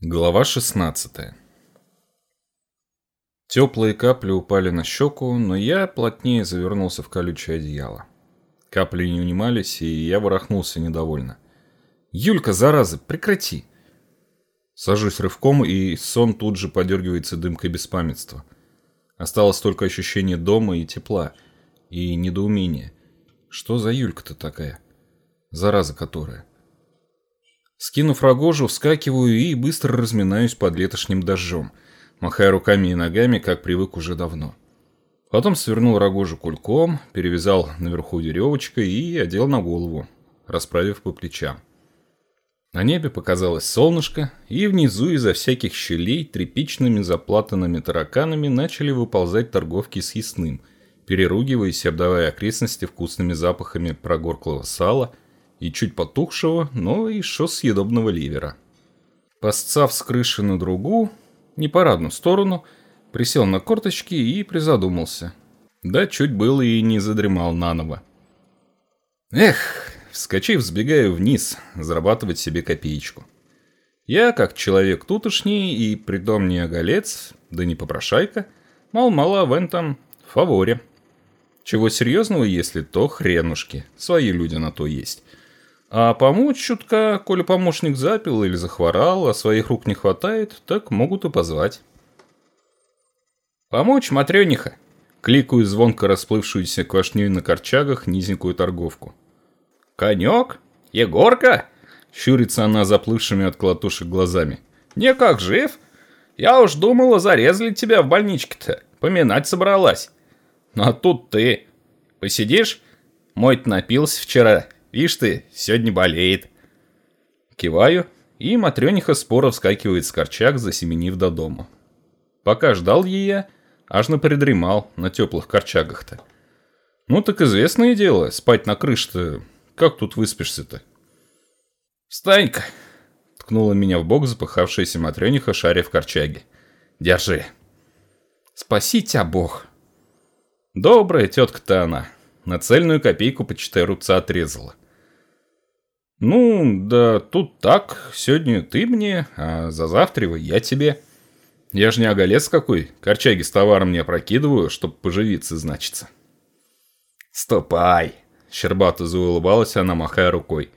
Глава 16 Теплые капли упали на щеку, но я плотнее завернулся в колючее одеяло. Капли не унимались, и я ворохнулся недовольно. «Юлька, зараза, прекрати!» Сажусь рывком, и сон тут же подергивается дымкой беспамятства. Осталось только ощущение дома и тепла, и недоумение. Что за Юлька-то такая? Зараза которая. Скинув рогожу, вскакиваю и быстро разминаюсь под летошним дождем, махая руками и ногами, как привык уже давно. Потом свернул рогожу кульком, перевязал наверху веревочкой и одел на голову, расправив по плечам. На небе показалось солнышко, и внизу изо всяких щелей тряпичными заплатанными тараканами начали выползать торговки с ясным, переругиваясь и обдавая окрестности вкусными запахами прогорклого сала – и чуть потухшего, но еще съедобного ливера. Посцав с крыши на другую, не парадную сторону, присел на корточки и призадумался. Да, чуть было и не задремал наново. Эх, вскочив, сбегаю вниз, зарабатывать себе копеечку. Я, как человек тутошний и притом не оголец, да не попрошайка, мал-мало в этом фаворе. Чего серьезного, если то хренушки, свои люди на то есть. А помочь чутка, коли помощник запил или захворал, а своих рук не хватает, так могут и позвать. «Помочь, матрёниха!» Кликаю звонко расплывшуюся квашнёй на корчагах низенькую торговку. «Конёк? Егорка?» Щурится она заплывшими от колотушек глазами. «Не как жив? Я уж думала, зарезали тебя в больничке-то. Поминать собралась. Ну а тут ты. Посидишь? Мой-то напился вчера, Ишь ты, сегодня болеет. Киваю, и Матрёниха споро вскакивает с корчак, засеменив до дома. Пока ждал ее, аж напредремал на теплых корчагах-то. Ну так известное дело, спать на крыше-то, как тут выспишься-то? «Встань-ка!» — ткнула меня в бок запыхавшаяся Матрёниха, шаря в корчаге. «Держи!» «Спаси тебя, Бог!» Добрая тетка-то она. На цельную копейку, почитай, рубца отрезала. «Ну, да тут так. Сегодня ты мне, а за завтра я тебе. Я же не оголец какой. Корчаги с товаром не опрокидываю, чтоб поживиться, значится». «Ступай!» — щербато заулыбалась она, махая рукой.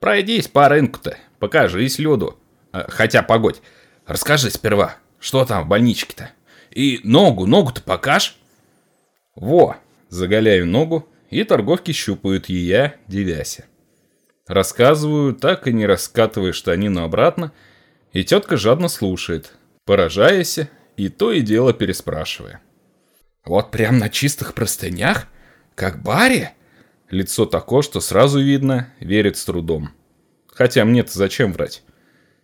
«Пройдись по рынку-то, покажись люду. А, хотя, погодь, расскажи сперва, что там в больничке-то? И ногу, ногу-то покаж?» «Во!» — заголяю ногу, и торговки щупают ее, девяся. Рассказываю, так и не раскатывая штанину обратно, и тетка жадно слушает, поражаясь и то и дело переспрашивая. «Вот прям на чистых простынях? Как баре?» Лицо такое, что сразу видно, верит с трудом. Хотя мне-то зачем врать?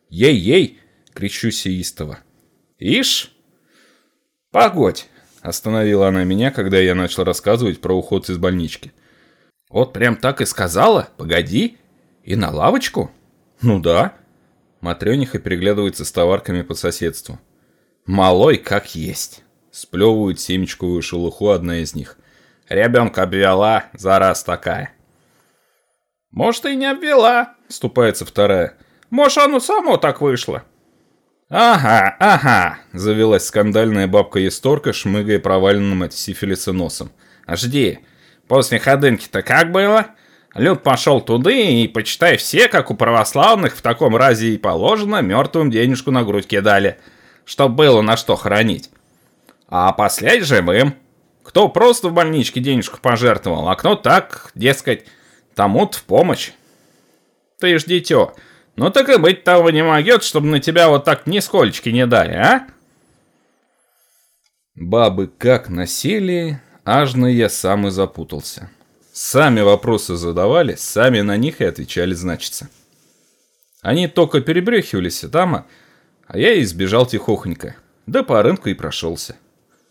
«Ей-ей!» — кричу сеистово. «Ишь!» «Погодь!» — остановила она меня, когда я начал рассказывать про уход из больнички. «Вот прям так и сказала? Погоди!» «И на лавочку?» «Ну да». Матрёниха переглядывается с товарками по соседству. «Малой как есть». Сплевывают семечковую шелуху одна из них. «Ребенка обвела, зараз такая». «Может, и не обвела», — ступается вторая. «Может, оно само так вышло». «Ага, ага», — завелась скандальная бабка Есторка, шмыгая проваленным от сифилиса носом. «Жди, после ходынки-то как было?» Люд пошел туды и, почитай, все, как у православных, в таком разе и положено, мертвым денежку на грудь кидали, чтоб было на что хранить. А после живым. Кто просто в больничке денежку пожертвовал, а кто так, дескать, тому-то в помощь. Ты ж дитё, ну так и быть того не могет, чтобы на тебя вот так нисколечки не дали, а? Бабы как насели, аж на я сам и запутался. Сами вопросы задавали, сами на них и отвечали, значится. Они только перебрехивались там, а я избежал тихохонько, да по рынку и прошелся.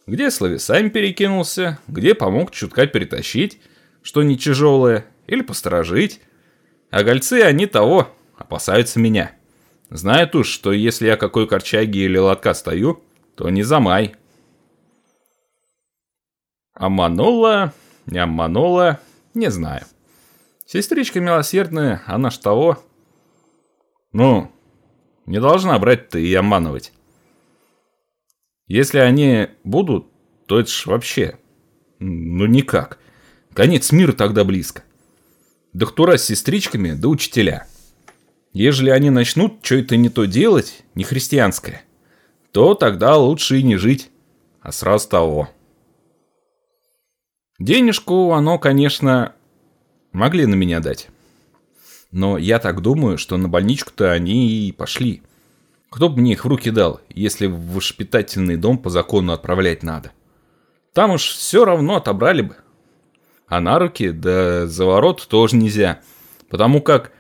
Где словесами перекинулся, где помог чутка перетащить, что не тяжелое, или посторожить. А гольцы они того, опасаются меня. Знают уж, что если я какой корчаги или лотка стою, то не замай. Обманула, не обманула, не знаю. Сестричка милосердная, она ж того. Ну, Не должна брать-то и обманывать. Если они будут, то это ж вообще... Ну никак. Конец мира тогда близко. Доктора с сестричками, да учителя. Ежели они начнут что-то не то делать, не христианское, то тогда лучше и не жить, а сразу того. Денежку оно, конечно, могли на меня дать. Но я так думаю, что на больничку-то они и пошли. Кто бы мне их в руки дал, если в воспитательный дом по закону отправлять надо? Там уж все равно отобрали бы. А на руки, да за ворот тоже нельзя. Потому как...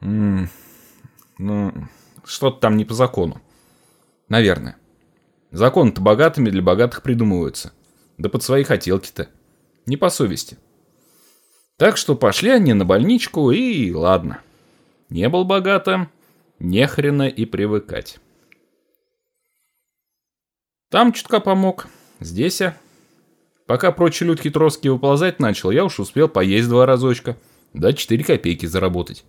ну, что-то там не по закону. Наверное. Законы-то богатыми для богатых придумываются. Да под свои хотелки-то. Не по совести. Так что пошли они на больничку и ладно. Не был богатым, не хрена и привыкать. Там чутка помог, здесь я. Пока прочие людки троски выползать начал, я уж успел поесть два разочка, да 4 копейки заработать.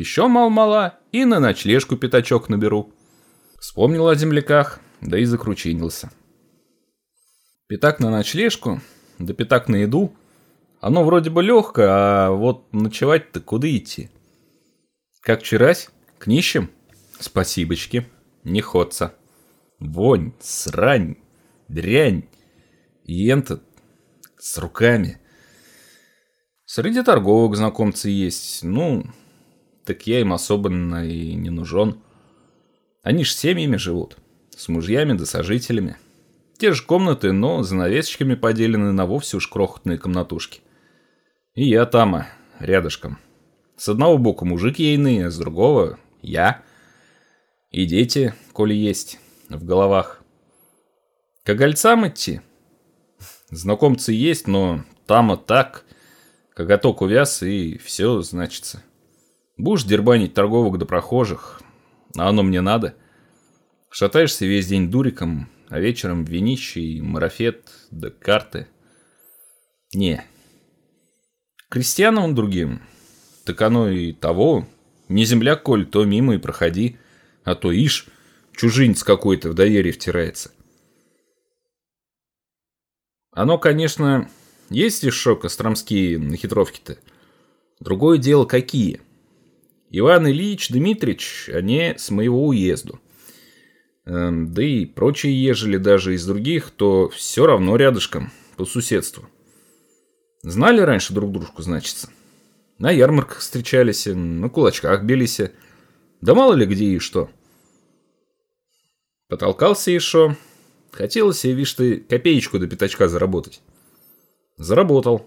Еще мал-мала и на ночлежку пятачок наберу. Вспомнил о земляках, да и закручинился. Пятак на ночлежку, да пятак на еду оно вроде бы легкое, а вот ночевать-то куда идти? Как вчерась? К нищим? Спасибочки. Не ходца. Вонь, срань, дрянь. И с руками. Среди торговок знакомцы есть. Ну, так я им особенно и не нужен. Они ж семьями живут. С мужьями да сожителями. Те же комнаты, но занавесочками поделены на вовсе уж крохотные комнатушки. И я там, рядышком. С одного боку мужик ейный, а с другого я. И дети, коли есть, в головах. К огольцам идти? Знакомцы есть, но там и так. Коготок увяз, и все значится. Будешь дербанить торговок до прохожих, а оно мне надо. Шатаешься весь день дуриком, а вечером винище и марафет, да карты. Не, Крестьянам другим, так оно и того. Не земля, коль, то мимо и проходи. А то ишь, чужинец какой-то в доверие втирается. Оно, конечно, есть еще костромские нахитровки-то. Другое дело какие. Иван Ильич Дмитрич, они с моего уезду. Эм, да и прочие, ежели даже из других, то все равно рядышком, по соседству. Знали раньше друг дружку, значится. На ярмарках встречались, на кулачках бились. Да мало ли где и что. Потолкался еще. Хотелось, и вишь ты, копеечку до пятачка заработать. Заработал.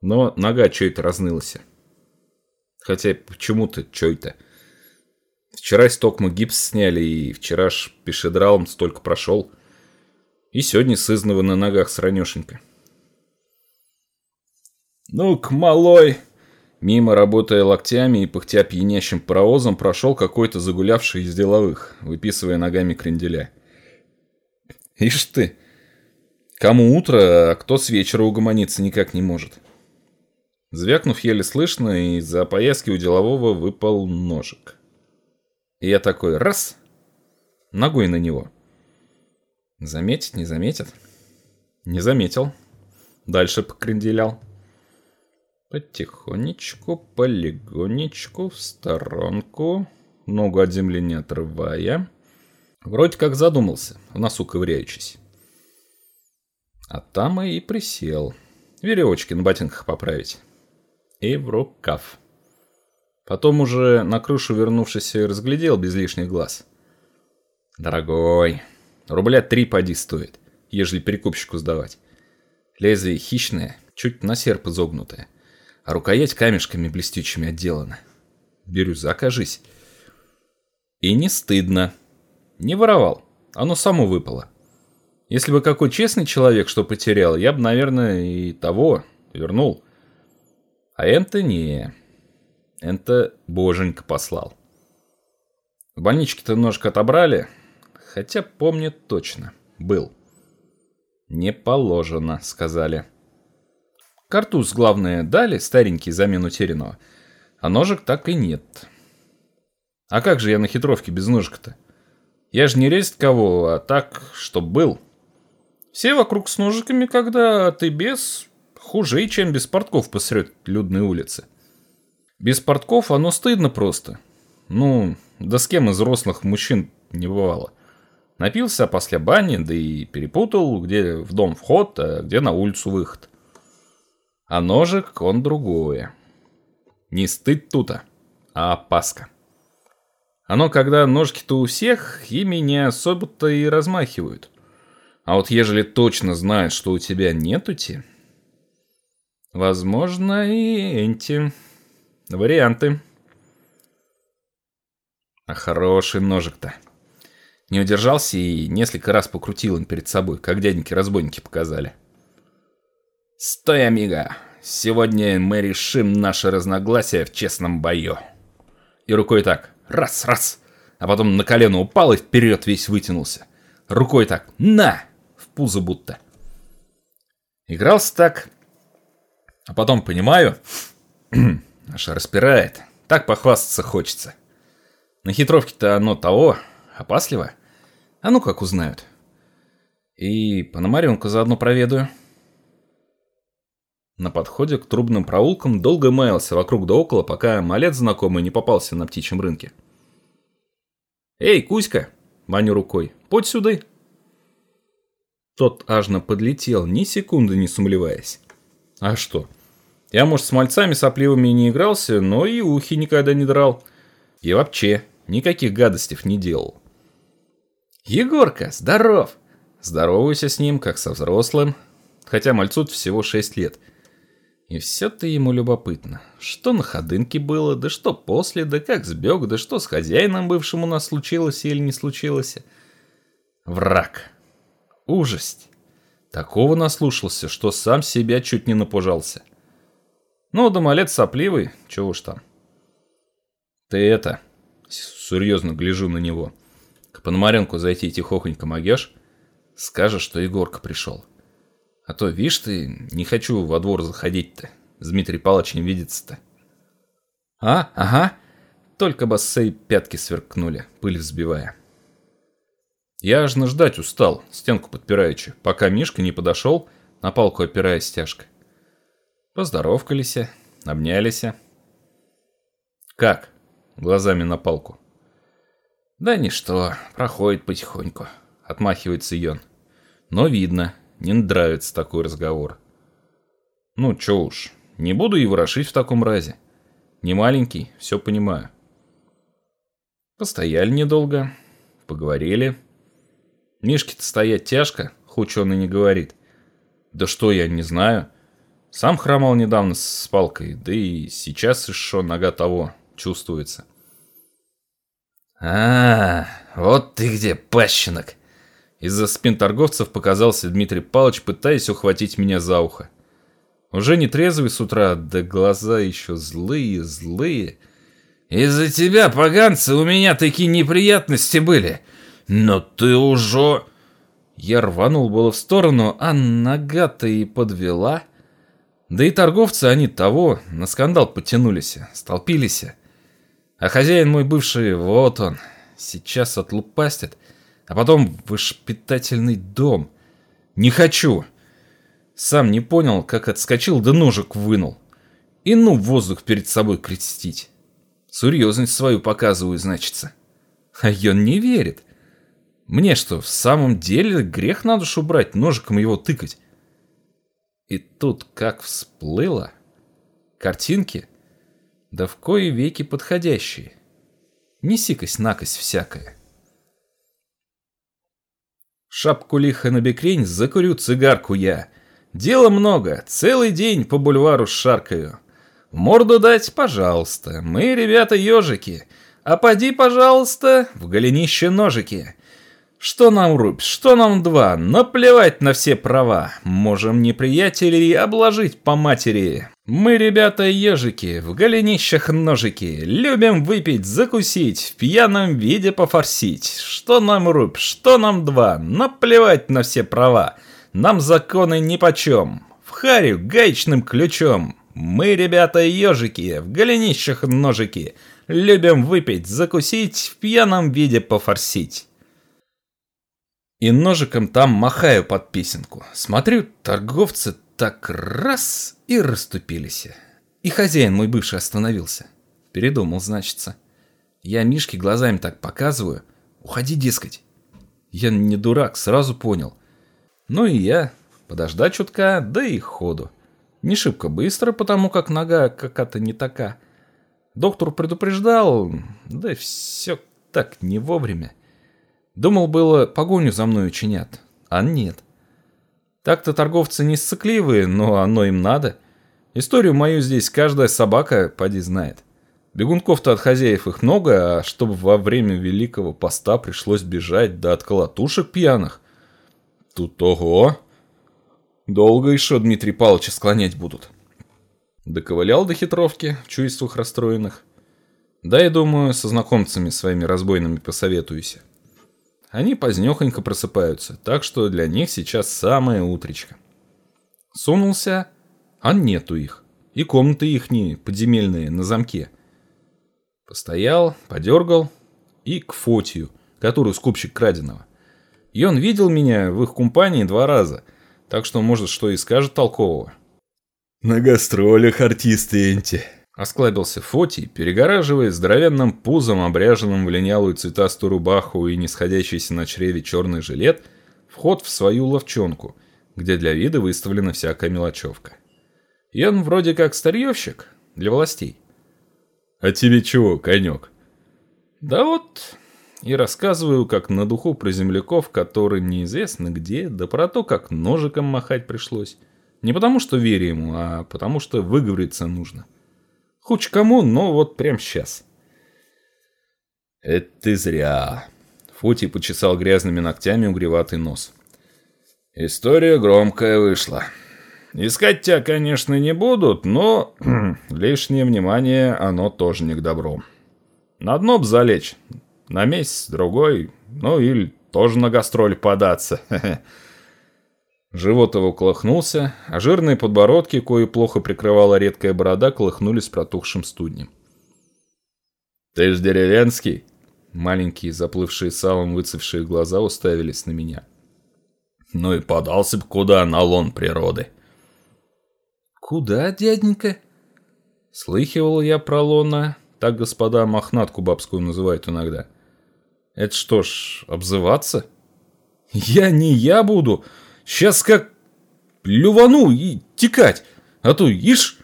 Но нога чё-то разнылась. Хотя почему-то чё-то. Вчера с токма гипс сняли, и вчера ж пешедралом столько прошел. И сегодня сызнова на ногах сранешенько. «Ну-ка, малой!» Мимо, работая локтями и пыхтя пьянящим паровозом, прошел какой-то загулявший из деловых, выписывая ногами кренделя. «Ишь ты! Кому утро, а кто с вечера угомониться никак не может?» Звякнув еле слышно, из-за пояски у делового выпал ножик. И я такой раз, ногой на него. Заметить, не заметит? Не заметил. Дальше покренделял. Потихонечку, полигонечку, в сторонку, ногу от земли не отрывая. Вроде как задумался, в носу ковыряючись. А там и присел. Веревочки на ботинках поправить. И в рукав. Потом уже на крышу вернувшись разглядел без лишних глаз. Дорогой, рубля три поди стоит, ежели перекупщику сдавать. Лезвие хищное, чуть на серп изогнутое а рукоять камешками блестючими отделана. Бирюза, кажись. И не стыдно. Не воровал, оно само выпало. Если бы какой честный человек что потерял, я бы, наверное, и того вернул. А это не. Это боженька послал. В больничке-то ножик отобрали, хотя помню точно, был. Не положено, сказали. Картуз, главное, дали, старенький, замену утерянного. А ножек так и нет. А как же я на хитровке без ножика-то? Я же не резать кого, а так, чтоб был. Все вокруг с ножиками, когда ты без, хуже, чем без портков посрет людной улицы. Без портков оно стыдно просто. Ну, да с кем из взрослых мужчин не бывало. Напился после бани, да и перепутал, где в дом вход, а где на улицу выход. А ножик он другое. Не стыд тута, а опаска. Оно, когда ножки-то у всех, ими не особо-то и размахивают. А вот ежели точно знают, что у тебя нетути, возможно и эти варианты. А хороший ножик-то. Не удержался и несколько раз покрутил им перед собой, как дяденьки-разбойники показали. «Стой, амиго! Сегодня мы решим наши разногласия в честном бою!» И рукой так, раз, раз, а потом на колено упал и вперед весь вытянулся. Рукой так, на, в пузо будто. Игрался так, а потом понимаю, аж распирает, так похвастаться хочется. На хитровке-то оно того, опасливо. А ну как узнают. И Пономаренку заодно проведаю. На подходе к трубным проулкам долго маялся вокруг да около, пока малец знакомый не попался на птичьем рынке. «Эй, Кузька!» — маню рукой. «Подь сюда!» Тот ажно подлетел, ни секунды не сумлеваясь. «А что? Я, может, с мальцами сопливыми не игрался, но и ухи никогда не драл. И вообще, никаких гадостей не делал». «Егорка, здоров!» Здороваюсь с ним, как со взрослым, хотя мальцу всего шесть лет — и все-то ему любопытно, что на ходынке было, да что после, да как сбег, да что с хозяином бывшим у нас случилось или не случилось. Враг. Ужасть. Такого наслушался, что сам себя чуть не напужался. Ну, да малец сопливый, чего уж там. Ты это, серьезно гляжу на него, к Пономаренку зайти тихохонько могешь? Скажешь, что Егорка пришел. А то, видишь ты, не хочу во двор заходить-то. С Дмитрием Павловичем видеться-то. А, ага. Только боссы пятки сверкнули, пыль взбивая. Я аж ждать устал, стенку подпираючи, пока Мишка не подошел, на палку опираясь тяжко. Поздоровкались, обнялись. Как? Глазами на палку. Да ничто, проходит потихоньку, отмахивается Йон. Но видно, не нравится такой разговор. Ну, чё уж, не буду и ворошить в таком разе. Не маленький, все понимаю. Постояли недолго, поговорили. Мишке-то стоять тяжко, хоть он и не говорит. Да что я не знаю. Сам хромал недавно с палкой, да и сейчас еще нога того чувствуется. А, вот ты где, пащенок! Из-за спин торговцев показался Дмитрий Павлович, пытаясь ухватить меня за ухо. Уже не трезвый с утра, да глаза еще злые, злые. «Из-за тебя, поганцы, у меня такие неприятности были. Но ты уже...» Я рванул было в сторону, а нога-то и подвела. Да и торговцы они того, на скандал потянулись, столпились. А хозяин мой бывший, вот он, сейчас отлупастит а потом воспитательный дом. Не хочу. Сам не понял, как отскочил, да ножик вынул. И ну воздух перед собой крестить. Серьезность свою показываю, значится. А он не верит. Мне что, в самом деле грех на душу брать, ножиком его тыкать? И тут как всплыло. Картинки, да в кои веки подходящие. Неси-кась-накось всякое. Шапку лихо на бекрень, закурю цигарку я. Дела много, целый день по бульвару шаркаю. Морду дать, пожалуйста, мы, ребята, ежики. А поди, пожалуйста, в голенище ножики. Что нам рубь, что нам два, наплевать на все права. Можем неприятелей обложить по матери. Мы, ребята, ежики, в голенищах ножики. Любим выпить, закусить, в пьяном виде пофорсить. Что нам рубь, что нам два, наплевать на все права. Нам законы нипочем. В харю гаечным ключом. Мы, ребята, ежики, в голенищах ножики. Любим выпить, закусить, в пьяном виде пофорсить. И ножиком там махаю под песенку. Смотрю, торговцы так раз и расступились. И хозяин мой бывший остановился. Передумал, значится. Я Мишке глазами так показываю. Уходи, дескать. Я не дурак, сразу понял. Ну и я. Подождать чутка, да и ходу. Не шибко быстро, потому как нога какая-то не така. Доктор предупреждал, да все так не вовремя. Думал было, погоню за мной учинят, а нет. Так-то торговцы не сцикливые, но оно им надо. Историю мою здесь каждая собака, поди, знает. Бегунков-то от хозяев их много, а чтобы во время Великого Поста пришлось бежать да от колотушек пьяных. Тут ого! Долго еще Дмитрий Павловича склонять будут. Доковылял до хитровки в чувствах расстроенных. Да, я думаю, со знакомцами своими разбойными посоветуюсь. Они позднехонько просыпаются, так что для них сейчас самое утречко. Сунулся, а нету их. И комнаты ихние, подземельные, на замке. Постоял, подергал и к Фотию, который скупщик краденого. И он видел меня в их компании два раза – так что, может, что и скажет толкового. «На гастролях артисты энти», — осклабился Фотий, перегораживая здоровенным пузом, обряженным в линялую цветастую рубаху и нисходящийся на чреве черный жилет, вход в свою ловчонку, где для вида выставлена всякая мелочевка. И он вроде как старьевщик для властей. «А тебе чего, конек?» «Да вот, и рассказываю, как на духу про земляков, которые неизвестно где, да про то, как ножиком махать пришлось. Не потому, что верю ему, а потому, что выговориться нужно. Хоть кому, но вот прям сейчас. «Это ты зря», — Фути почесал грязными ногтями угреватый нос. «История громкая вышла. Искать тебя, конечно, не будут, но лишнее внимание оно тоже не к добру. На дно б залечь, на месяц, другой, ну или тоже на гастроль податься. Живот его колыхнулся, а жирные подбородки, кое плохо прикрывала редкая борода, колыхнулись протухшим студнем. «Ты ж деревенский?» Маленькие, заплывшие салом выцевшие глаза уставились на меня. «Ну и подался бы куда на лон природы». «Куда, дяденька?» Слыхивал я про лона, так господа мохнатку бабскую называют иногда. Это что ж, обзываться? Я не я буду. Сейчас как плювану и текать. А то, ишь...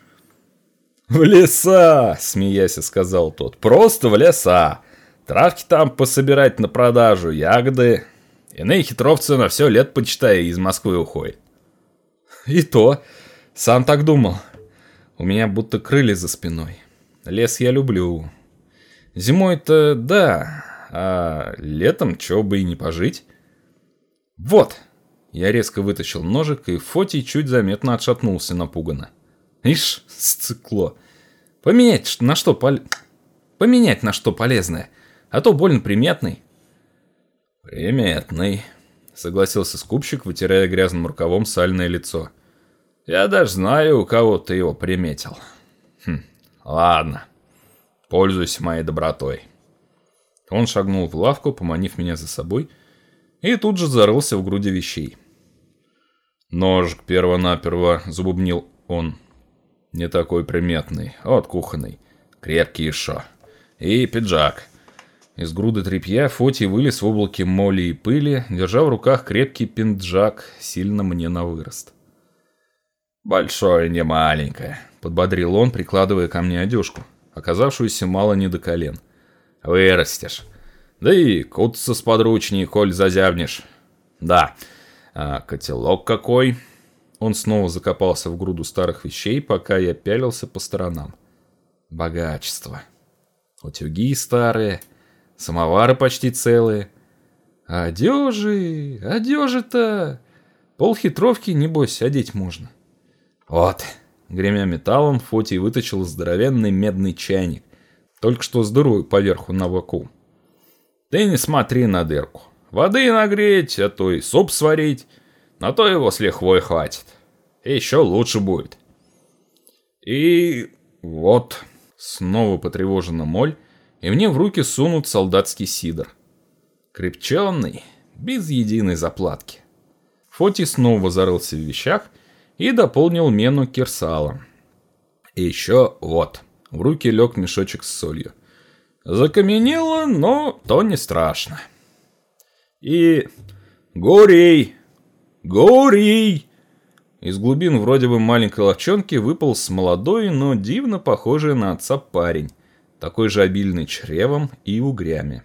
В леса, смеясь, сказал тот. Просто в леса. Травки там пособирать на продажу, ягоды. Иные хитровцы на все лет, почитай, из Москвы уходят. И то. Сам так думал. У меня будто крылья за спиной. Лес я люблю. Зимой-то да, а летом чего бы и не пожить. Вот! Я резко вытащил ножик, и Фотий чуть заметно отшатнулся напуганно. Ишь, сцикло. Поменять на что пол... Поменять на что полезное, а то больно приметный. Приметный, согласился скупщик, вытирая грязным рукавом сальное лицо. Я даже знаю, у кого ты его приметил. Хм, ладно, пользуйся моей добротой. Он шагнул в лавку, поманив меня за собой, и тут же зарылся в груди вещей. «Ножик перво-наперво», — забубнил он. «Не такой приметный, от кухонный, крепкий еще. И пиджак». Из груды тряпья Фоти вылез в облаке моли и пыли, держа в руках крепкий пинджак, сильно мне на вырост. «Большое, не маленькое», — подбодрил он, прикладывая ко мне одежку, оказавшуюся мало не до колен. Вырастешь. Да и кутаться сподручней, коль зазябнешь. Да, а котелок какой. Он снова закопался в груду старых вещей, пока я пялился по сторонам. Богачество. Утюги старые, самовары почти целые. А одежи, одежи-то... Полхитровки, небось, одеть можно. Вот, гремя металлом, Фотий вытащил здоровенный медный чайник только что с дырой поверху на боку. Ты не смотри на дырку. Воды нагреть, а то и суп сварить. На то его с лихвой хватит. И еще лучше будет. И вот, снова потревожена моль, и мне в руки сунут солдатский сидр. Крепченный, без единой заплатки. Фоти снова зарылся в вещах и дополнил мену кирсалом. И еще вот, в руки лег мешочек с солью. Закаменело, но то не страшно. И... Горей! Горей! Из глубин вроде бы маленькой ловчонки выпал с молодой, но дивно похожий на отца парень, такой же обильный чревом и угрями.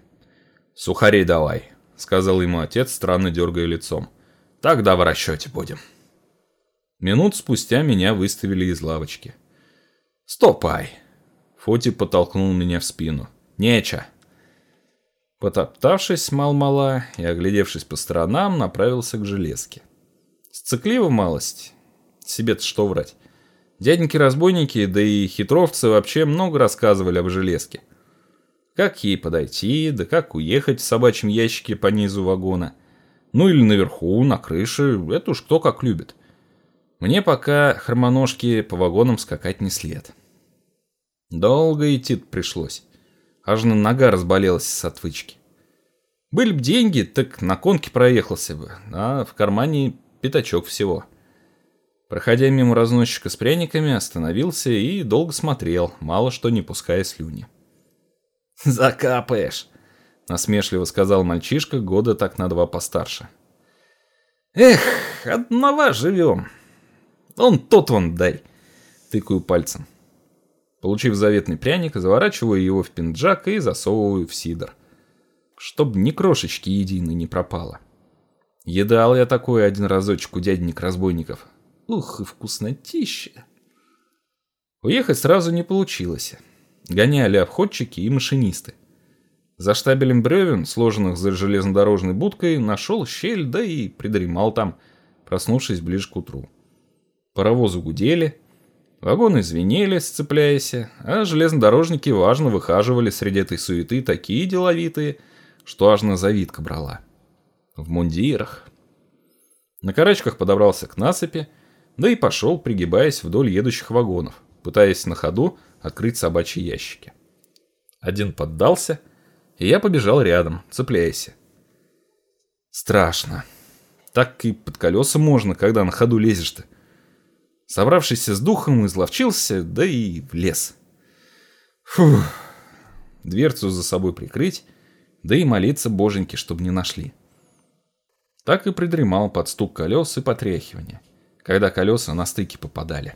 «Сухарей давай», — сказал ему отец, странно дергая лицом. «Тогда в расчете будем». Минут спустя меня выставили из лавочки. «Стопай!» Фоти подтолкнул меня в спину. «Неча!» Потоптавшись мал-мала и оглядевшись по сторонам, направился к железке. Сцикливо малость. Себе-то что врать. Дяденьки-разбойники, да и хитровцы вообще много рассказывали об железке. Как ей подойти, да как уехать в собачьем ящике по низу вагона. Ну или наверху, на крыше, это уж кто как любит. Мне пока хромоножки по вагонам скакать не след. Долго идти пришлось. Аж на нога разболелась с отвычки. Были б деньги, так на конке проехался бы, а в кармане пятачок всего. Проходя мимо разносчика с пряниками, остановился и долго смотрел, мало что не пуская слюни. «Закапаешь», — насмешливо сказал мальчишка, года так на два постарше. «Эх, одного живем. Он тот вон дай», — тыкаю пальцем. Получив заветный пряник, заворачиваю его в пинджак и засовываю в сидр. Чтоб ни крошечки единой не пропало. Едал я такое один разочек у дяденек-разбойников. Ух, и вкуснотища. Уехать сразу не получилось. Гоняли обходчики и машинисты. За штабелем бревен, сложенных за железнодорожной будкой, нашел щель, да и придремал там, проснувшись ближе к утру. Паровозы гудели, вагоны звенели, сцепляясь, а железнодорожники важно выхаживали среди этой суеты такие деловитые, что аж на завидка брала в мундирах. На карачках подобрался к насыпи, да и пошел, пригибаясь вдоль едущих вагонов, пытаясь на ходу открыть собачьи ящики. Один поддался, и я побежал рядом, цепляясь. Страшно. Так и под колеса можно, когда на ходу лезешь-то. Собравшись с духом, изловчился, да и влез. Фух. Дверцу за собой прикрыть, да и молиться боженьки, чтобы не нашли. Так и придремал под стук колес и потряхивание, когда колеса на стыки попадали.